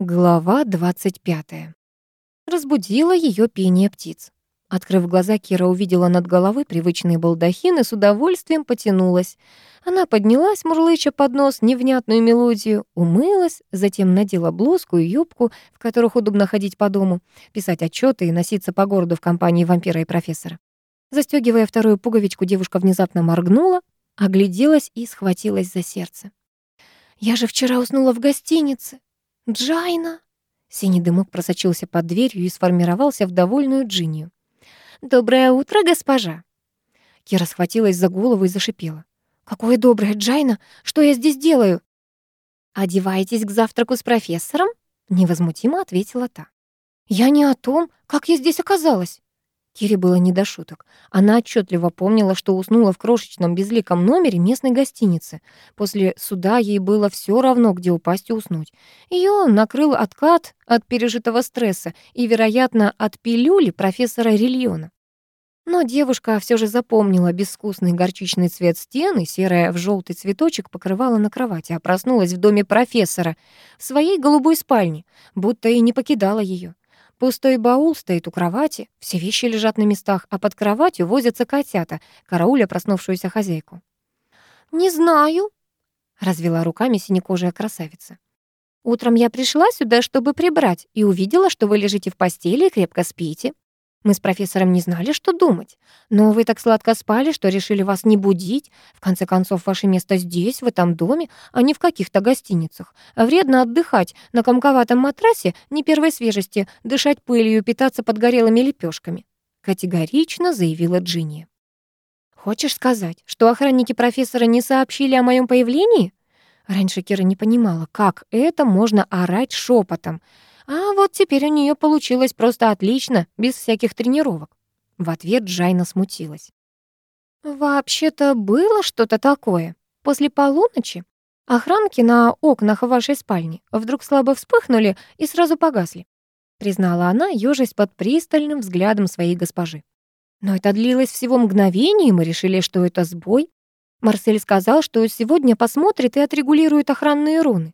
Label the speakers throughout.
Speaker 1: Глава 25. Разбудило ее пение птиц. Открыв глаза, Кира увидела над головой привычный балдахин и с удовольствием потянулась. Она поднялась, мурлыча под нос невнятную мелодию, умылась, затем надела блузку и юбку, в которых удобно ходить по дому, писать отчеты и носиться по городу в компании вампира и профессора. Застегивая вторую пуговичку, девушка внезапно моргнула, огляделась и схватилась за сердце. «Я же вчера уснула в гостинице!» «Джайна!» Синий дымок просочился под дверью и сформировался в довольную Джинию. «Доброе утро, госпожа!» Кира схватилась за голову и зашипела. «Какое доброе, Джайна! Что я здесь делаю?» «Одеваетесь к завтраку с профессором?» Невозмутимо ответила та. «Я не о том, как я здесь оказалась». Кире было не до шуток. Она отчетливо помнила, что уснула в крошечном безликом номере местной гостиницы. После суда ей было все равно, где упасть и уснуть. Ее накрыл откат от пережитого стресса и, вероятно, от пилюли профессора Рильона. Но девушка все же запомнила безвкусный горчичный цвет стены, серая в желтый цветочек покрывала на кровати, а проснулась в доме профессора, в своей голубой спальне, будто и не покидала ее. Пустой баул стоит у кровати, все вещи лежат на местах, а под кроватью возятся котята, карауля проснувшуюся хозяйку. «Не знаю», — развела руками синекожая красавица. «Утром я пришла сюда, чтобы прибрать, и увидела, что вы лежите в постели и крепко спите. Мы с профессором не знали, что думать. Но вы так сладко спали, что решили вас не будить. В конце концов, ваше место здесь, в этом доме, а не в каких-то гостиницах. Вредно отдыхать на комковатом матрасе не первой свежести, дышать пылью питаться подгорелыми лепешками. Категорично заявила Джинни. «Хочешь сказать, что охранники профессора не сообщили о моем появлении?» Раньше Кира не понимала, как это можно орать шепотом. А вот теперь у нее получилось просто отлично, без всяких тренировок. В ответ Джайна смутилась. «Вообще-то было что-то такое. После полуночи охранки на окнах вашей спальни вдруг слабо вспыхнули и сразу погасли», признала она, ёжась под пристальным взглядом своей госпожи. Но это длилось всего мгновение, и мы решили, что это сбой. Марсель сказал, что сегодня посмотрит и отрегулирует охранные руны.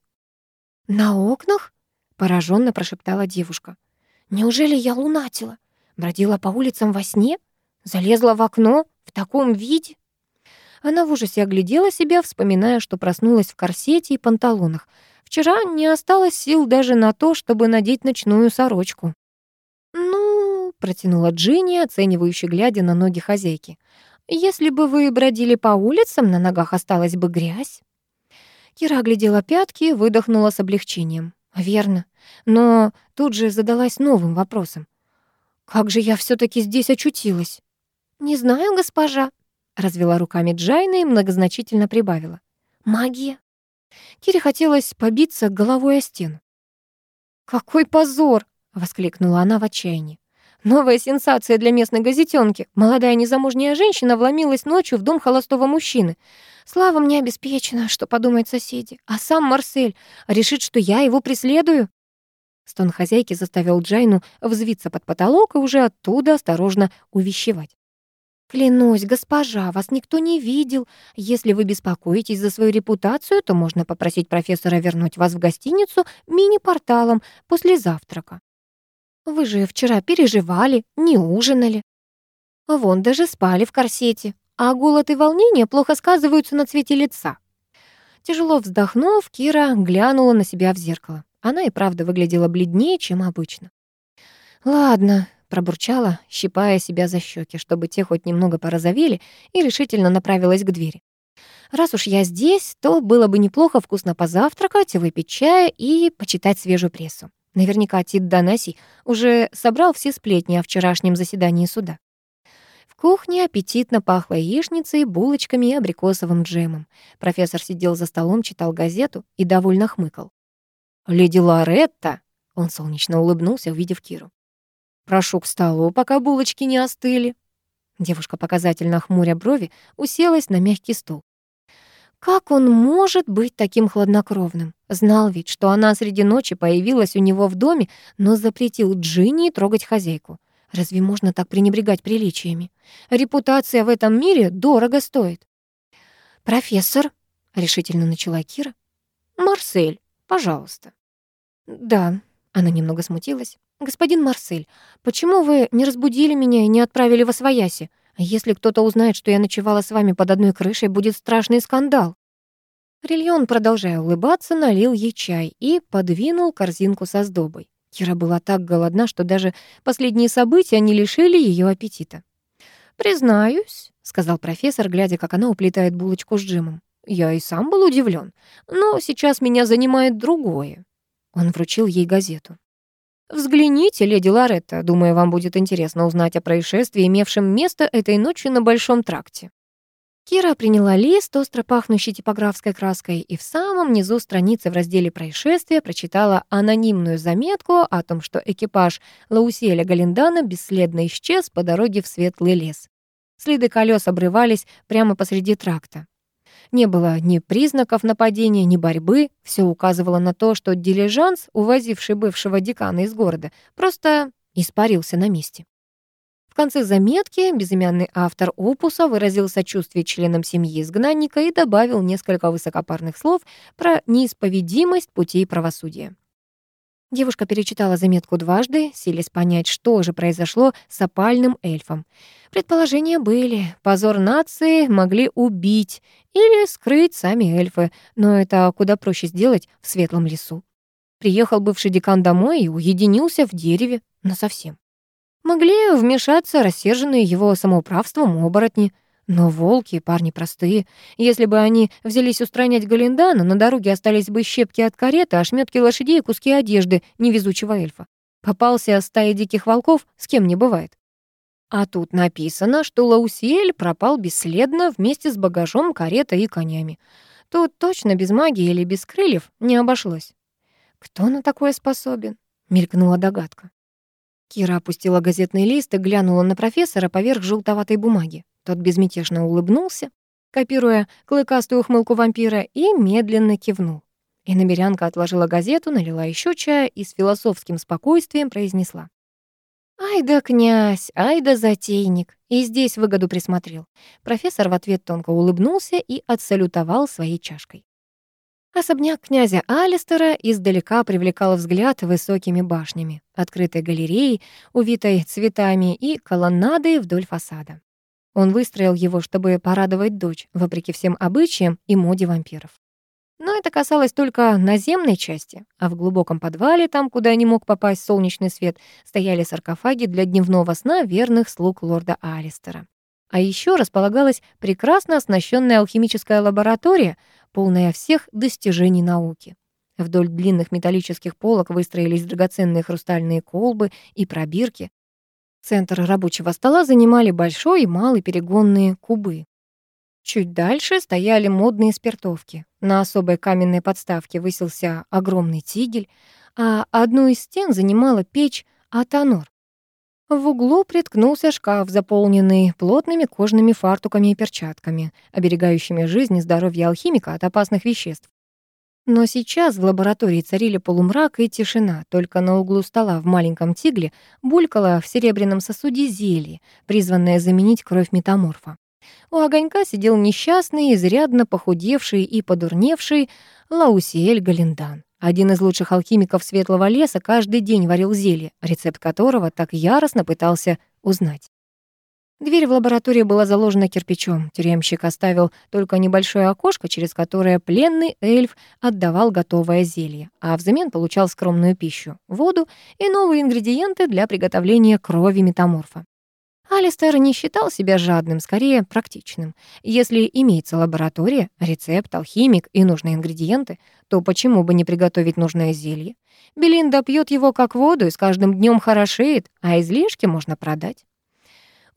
Speaker 1: «На окнах?» Пораженно прошептала девушка. Неужели я лунатила? Бродила по улицам во сне? Залезла в окно в таком виде? Она в ужасе оглядела себя, вспоминая, что проснулась в корсете и панталонах. Вчера не осталось сил даже на то, чтобы надеть ночную сорочку. «Ну...» — протянула Джинни, оценивающе глядя на ноги хозяйки. «Если бы вы бродили по улицам, на ногах осталась бы грязь». Кира оглядела пятки и выдохнула с облегчением. Верно. Но тут же задалась новым вопросом. Как же я все таки здесь очутилась? Не знаю, госпожа, развела руками Джайна и многозначительно прибавила. Магия. Кире хотелось побиться головой о стену. «Какой позор!» — воскликнула она в отчаянии. Новая сенсация для местной газетенки. Молодая незамужняя женщина вломилась ночью в дом холостого мужчины. Слава мне обеспечена, что подумают соседи. А сам Марсель решит, что я его преследую. Стон хозяйки заставил Джайну взвиться под потолок и уже оттуда осторожно увещевать. «Клянусь, госпожа, вас никто не видел. Если вы беспокоитесь за свою репутацию, то можно попросить профессора вернуть вас в гостиницу мини-порталом после завтрака. Вы же вчера переживали, не ужинали. Вон даже спали в корсете, а голод и волнение плохо сказываются на цвете лица. Тяжело вздохнув, Кира глянула на себя в зеркало. Она и правда выглядела бледнее, чем обычно. «Ладно», — пробурчала, щипая себя за щеки, чтобы те хоть немного порозовели, и решительно направилась к двери. «Раз уж я здесь, то было бы неплохо вкусно позавтракать, выпить чая и почитать свежую прессу. Наверняка Тит Донасий уже собрал все сплетни о вчерашнем заседании суда. В кухне аппетитно пахло яичницей, булочками и абрикосовым джемом. Профессор сидел за столом, читал газету и довольно хмыкал. «Леди Лоретта!» — он солнечно улыбнулся, увидев Киру. «Прошу к столу, пока булочки не остыли». Девушка, показательно хмуря брови, уселась на мягкий стул. Как он может быть таким хладнокровным? Знал ведь, что она среди ночи появилась у него в доме, но запретил Джинни трогать хозяйку. Разве можно так пренебрегать приличиями? Репутация в этом мире дорого стоит. «Профессор», — решительно начала Кира. «Марсель, пожалуйста». Да, она немного смутилась. Господин Марсель, почему вы не разбудили меня и не отправили во свояси? Если кто-то узнает, что я ночевала с вами под одной крышей, будет страшный скандал. Рильон, продолжая улыбаться, налил ей чай и подвинул корзинку со сдобой. Кира была так голодна, что даже последние события не лишили ее аппетита. «Признаюсь», — сказал профессор, глядя, как она уплетает булочку с джемом. «Я и сам был удивлен, но сейчас меня занимает другое». Он вручил ей газету. «Взгляните, леди Лоретта, думаю, вам будет интересно узнать о происшествии, имевшем место этой ночью на Большом тракте». Кира приняла лист, остро пахнущий типографской краской, и в самом низу страницы в разделе «Происшествия» прочитала анонимную заметку о том, что экипаж Лауселя Галиндана бесследно исчез по дороге в Светлый лес. Следы колес обрывались прямо посреди тракта. Не было ни признаков нападения, ни борьбы. Все указывало на то, что дилижанс, увозивший бывшего декана из города, просто испарился на месте. В конце заметки безымянный автор опуса выразил сочувствие членам семьи изгнанника и добавил несколько высокопарных слов про неисповедимость путей правосудия. Девушка перечитала заметку дважды, силясь понять, что же произошло с опальным эльфом. Предположения были. Позор нации могли убить или скрыть сами эльфы, но это куда проще сделать в светлом лесу. Приехал бывший декан домой и уединился в дереве насовсем. Могли вмешаться рассерженные его самоуправством оборотни. Но волки — парни простые. Если бы они взялись устранять Галиндана, на дороге остались бы щепки от кареты, ошметки лошадей и куски одежды невезучего эльфа. Попался стая диких волков, с кем не бывает. А тут написано, что Лаусиэль пропал бесследно вместе с багажом, каретой и конями. Тут точно без магии или без крыльев не обошлось. «Кто на такое способен?» — мелькнула догадка. Кира опустила газетный лист и глянула на профессора поверх желтоватой бумаги. Тот безмятежно улыбнулся, копируя клыкастую ухмылку вампира, и медленно кивнул. И намерянка отложила газету, налила еще чая и с философским спокойствием произнесла. «Ай да князь, ай да затейник!» И здесь выгоду присмотрел. Профессор в ответ тонко улыбнулся и отсалютовал своей чашкой. Особняк князя Алистера издалека привлекал взгляд высокими башнями, открытой галереей, увитой цветами и колоннадой вдоль фасада. Он выстроил его, чтобы порадовать дочь, вопреки всем обычаям и моде вампиров. Но это касалось только наземной части, а в глубоком подвале, там, куда не мог попасть солнечный свет, стояли саркофаги для дневного сна верных слуг лорда Алистера. А еще располагалась прекрасно оснащенная алхимическая лаборатория, полная всех достижений науки. Вдоль длинных металлических полок выстроились драгоценные хрустальные колбы и пробирки. Центр рабочего стола занимали большой и малый перегонные кубы. Чуть дальше стояли модные спиртовки. На особой каменной подставке высился огромный тигель, а одну из стен занимала печь Атонор. В углу приткнулся шкаф, заполненный плотными кожными фартуками и перчатками, оберегающими жизнь и здоровье алхимика от опасных веществ. Но сейчас в лаборатории царили полумрак и тишина, только на углу стола в маленьком тигле булькало в серебряном сосуде зелье, призванное заменить кровь метаморфа. У огонька сидел несчастный, изрядно похудевший и подурневший Лаусиэль Галиндан. Один из лучших алхимиков Светлого леса каждый день варил зелье, рецепт которого так яростно пытался узнать. Дверь в лабораторию была заложена кирпичом. Тюремщик оставил только небольшое окошко, через которое пленный эльф отдавал готовое зелье, а взамен получал скромную пищу, воду и новые ингредиенты для приготовления крови метаморфа. Алистер не считал себя жадным, скорее практичным. Если имеется лаборатория, рецепт, алхимик и нужные ингредиенты, то почему бы не приготовить нужное зелье? Белинда пьет его как воду и с каждым днем хорошеет, а излишки можно продать.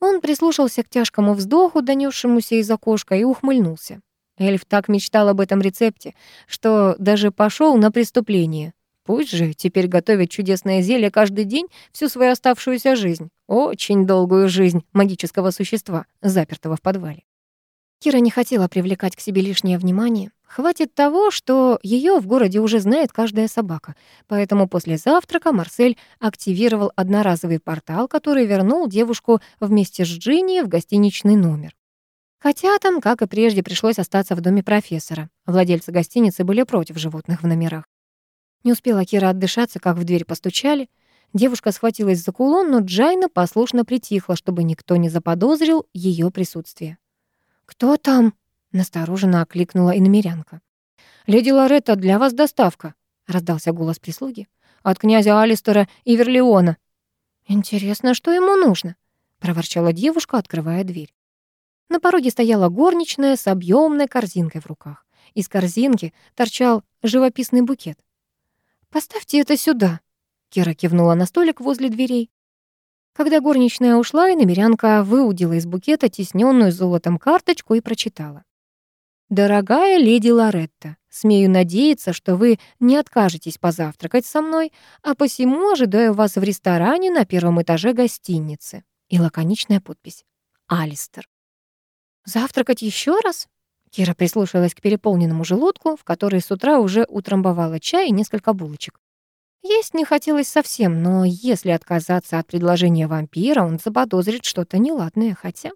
Speaker 1: Он прислушался к тяжкому вздоху, донесшемуся из окошка, и ухмыльнулся. Эльф так мечтал об этом рецепте, что даже пошел на преступление. Пусть же теперь готовит чудесное зелье каждый день всю свою оставшуюся жизнь. Очень долгую жизнь магического существа, запертого в подвале. Кира не хотела привлекать к себе лишнее внимание. Хватит того, что ее в городе уже знает каждая собака. Поэтому после завтрака Марсель активировал одноразовый портал, который вернул девушку вместе с Джинни в гостиничный номер. Хотя там, как и прежде, пришлось остаться в доме профессора. Владельцы гостиницы были против животных в номерах. Не успела Кира отдышаться, как в дверь постучали. Девушка схватилась за кулон, но Джайна послушно притихла, чтобы никто не заподозрил ее присутствие. «Кто там?» — настороженно окликнула иномерянка. «Леди Лоретта, для вас доставка», — раздался голос прислуги. «От князя Алистера и Верлеона». «Интересно, что ему нужно?» — проворчала девушка, открывая дверь. На пороге стояла горничная с объемной корзинкой в руках. Из корзинки торчал живописный букет. «Поставьте это сюда», — Кира кивнула на столик возле дверей. Когда горничная ушла, и намерянка выудила из букета тисненную золотом карточку и прочитала. «Дорогая леди Лоретта, смею надеяться, что вы не откажетесь позавтракать со мной, а посему ожидаю вас в ресторане на первом этаже гостиницы». И лаконичная подпись. «Алистер». «Завтракать еще раз?» Кира прислушалась к переполненному желудку, в который с утра уже утрамбовала чай и несколько булочек. Есть не хотелось совсем, но если отказаться от предложения вампира, он заподозрит что-то неладное, хотя...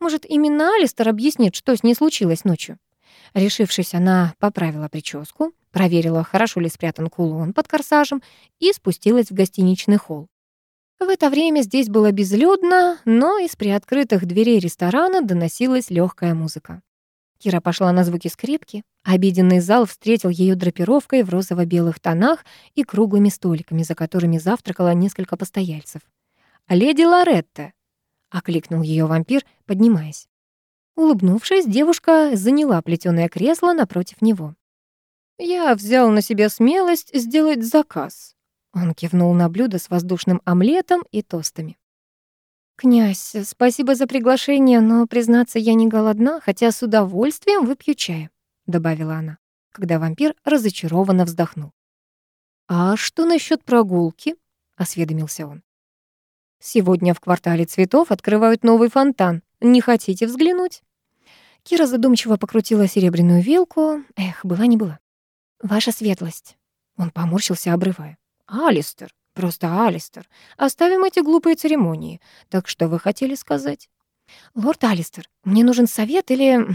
Speaker 1: Может, именно Алистер объяснит, что с ней случилось ночью? Решившись, она поправила прическу, проверила, хорошо ли спрятан кулон под корсажем и спустилась в гостиничный холл. В это время здесь было безлюдно, но из приоткрытых дверей ресторана доносилась легкая музыка. Кира пошла на звуки скрипки. Обеденный зал встретил ее драпировкой в розово-белых тонах и круглыми столиками, за которыми завтракало несколько постояльцев. «Леди Лоретта!» — окликнул ее вампир, поднимаясь. Улыбнувшись, девушка заняла плетёное кресло напротив него. «Я взял на себя смелость сделать заказ». Он кивнул на блюдо с воздушным омлетом и тостами. «Князь, спасибо за приглашение, но, признаться, я не голодна, хотя с удовольствием выпью чая», — добавила она, когда вампир разочарованно вздохнул. «А что насчет прогулки?» — осведомился он. «Сегодня в квартале цветов открывают новый фонтан. Не хотите взглянуть?» Кира задумчиво покрутила серебряную вилку. Эх, была не была. «Ваша светлость». Он поморщился, обрывая. «Алистер, Просто Алистер. Оставим эти глупые церемонии. Так что вы хотели сказать? Лорд Алистер, мне нужен совет или,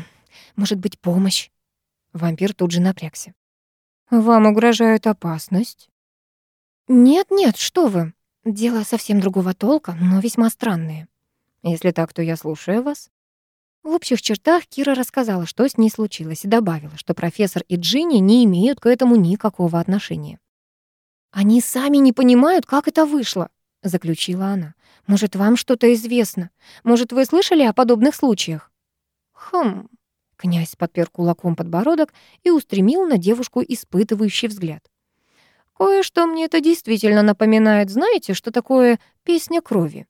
Speaker 1: может быть, помощь? Вампир тут же напрягся. Вам угрожает опасность? Нет-нет, что вы. Дело совсем другого толка, но весьма странное. Если так, то я слушаю вас. В общих чертах Кира рассказала, что с ней случилось, и добавила, что профессор и Джинни не имеют к этому никакого отношения. «Они сами не понимают, как это вышло», — заключила она. «Может, вам что-то известно? Может, вы слышали о подобных случаях?» «Хм...» — князь подпер кулаком подбородок и устремил на девушку испытывающий взгляд. «Кое-что мне это действительно напоминает. Знаете, что такое песня крови?»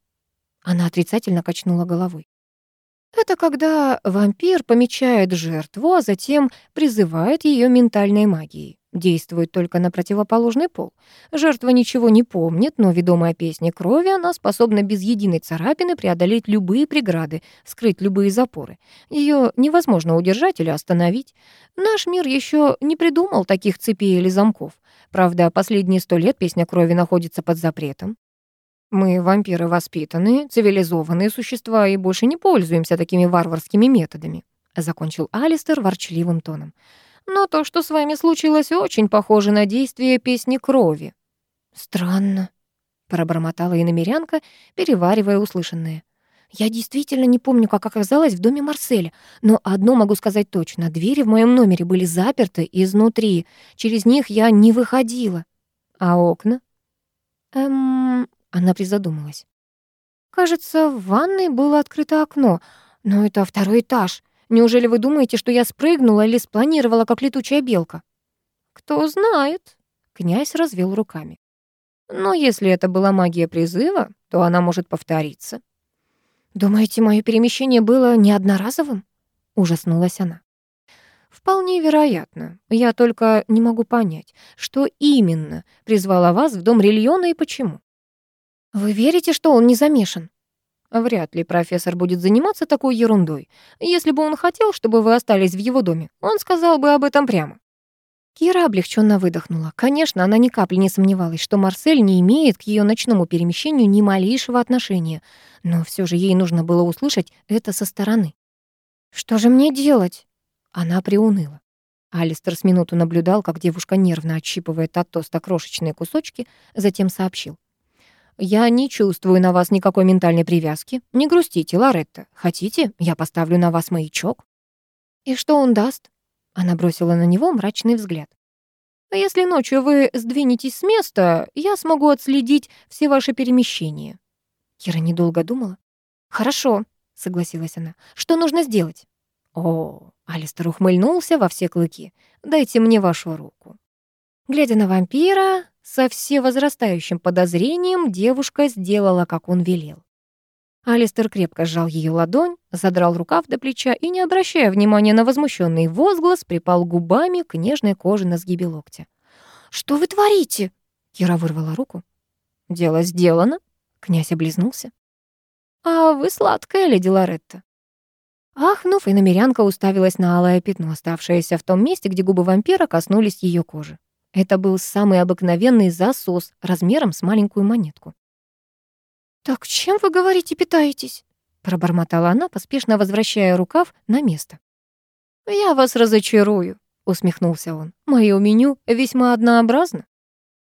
Speaker 1: Она отрицательно качнула головой. Это когда вампир помечает жертву, а затем призывает ее ментальной магией. Действует только на противоположный пол. Жертва ничего не помнит, но, ведомая песней крови, она способна без единой царапины преодолеть любые преграды, скрыть любые запоры. Ее невозможно удержать или остановить. Наш мир еще не придумал таких цепей или замков. Правда, последние сто лет песня крови находится под запретом. Мы, вампиры, воспитанные, цивилизованные существа и больше не пользуемся такими варварскими методами», — закончил Алистер ворчливым тоном. «Но то, что с вами случилось, очень похоже на действие песни крови». «Странно», — пробормотала иномерянка, переваривая услышанное. «Я действительно не помню, как оказалась в доме Марселя, но одно могу сказать точно. Двери в моем номере были заперты изнутри. Через них я не выходила. А окна?» «Эм, она призадумалась. «Кажется, в ванной было открыто окно, но это второй этаж. Неужели вы думаете, что я спрыгнула или спланировала, как летучая белка?» «Кто знает», — князь развел руками. «Но если это была магия призыва, то она может повториться». «Думаете, мое перемещение было не одноразовым?» — ужаснулась она. «Вполне вероятно. Я только не могу понять, что именно призвало вас в дом Рильона и почему. Вы верите, что он не замешан? Вряд ли профессор будет заниматься такой ерундой. Если бы он хотел, чтобы вы остались в его доме, он сказал бы об этом прямо. Кира облегченно выдохнула. Конечно, она ни капли не сомневалась, что Марсель не имеет к ее ночному перемещению ни малейшего отношения, но все же ей нужно было услышать это со стороны. «Что же мне делать?» Она приуныла. Алистер с минуту наблюдал, как девушка нервно отщипывает от тоста крошечные кусочки, затем сообщил. «Я не чувствую на вас никакой ментальной привязки. Не грустите, Лоретта. Хотите, я поставлю на вас маячок?» «И что он даст?» Она бросила на него мрачный взгляд. «А если ночью вы сдвинетесь с места, я смогу отследить все ваши перемещения». Кира недолго думала. «Хорошо», — согласилась она. «Что нужно сделать?» «О, Алистер ухмыльнулся во все клыки. «Дайте мне вашу руку». Глядя на вампира, со всевозрастающим подозрением девушка сделала, как он велел. Алистер крепко сжал ее ладонь, задрал рукав до плеча и, не обращая внимания на возмущенный возглас, припал губами к нежной коже на сгибе локтя. «Что вы творите?» Кира вырвала руку. «Дело сделано», — князь облизнулся. «А вы сладкая, леди Лоретта». Ахнув, и намерянка уставилась на алое пятно, оставшееся в том месте, где губы вампира коснулись ее кожи. Это был самый обыкновенный засос размером с маленькую монетку. «Так чем вы, говорите, питаетесь?» пробормотала она, поспешно возвращая рукав на место. «Я вас разочарую», — усмехнулся он. «Моё меню весьма однообразно».